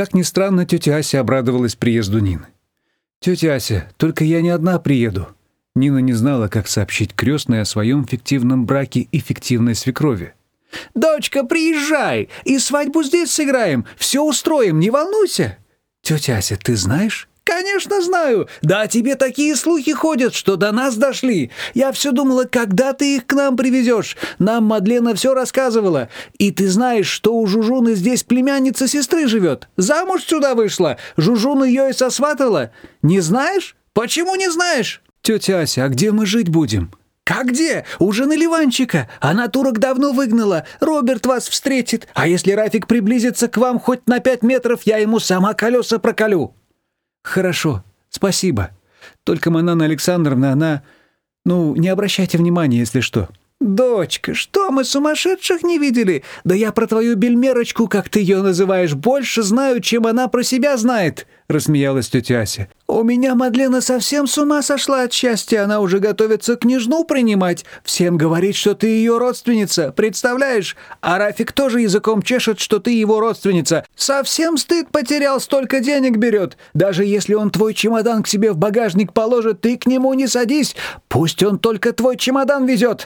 Как ни странно, тетя Ася обрадовалась приезду Нины. «Тетя Ася, только я не одна приеду». Нина не знала, как сообщить крестной о своем фиктивном браке и фиктивной свекрови. «Дочка, приезжай, и свадьбу здесь сыграем, все устроим, не волнуйся!» «Тетя Ася, ты знаешь?» «Конечно знаю! Да тебе такие слухи ходят, что до нас дошли. Я все думала, когда ты их к нам привезешь. Нам Мадлена все рассказывала. И ты знаешь, что у Жужуны здесь племянница сестры живет. Замуж сюда вышла. Жужуна ее и сосватала. Не знаешь? Почему не знаешь?» «Тетя Ася, а где мы жить будем?» «Как где? У жены Ливанчика. Она турок давно выгнала. Роберт вас встретит. А если Рафик приблизится к вам хоть на пять метров, я ему сама колеса проколю». «Хорошо, спасибо. Только Манана Александровна, она... Ну, не обращайте внимания, если что». «Дочка, что мы сумасшедших не видели? Да я про твою бельмерочку, как ты ее называешь, больше знаю, чем она про себя знает», — рассмеялась тетя Ася. «У меня Мадлена совсем с ума сошла от счастья, она уже готовится княжну принимать. Всем говорит, что ты ее родственница, представляешь? А Рафик тоже языком чешет, что ты его родственница. Совсем стыд потерял, столько денег берет. Даже если он твой чемодан к себе в багажник положит, ты к нему не садись. Пусть он только твой чемодан везет.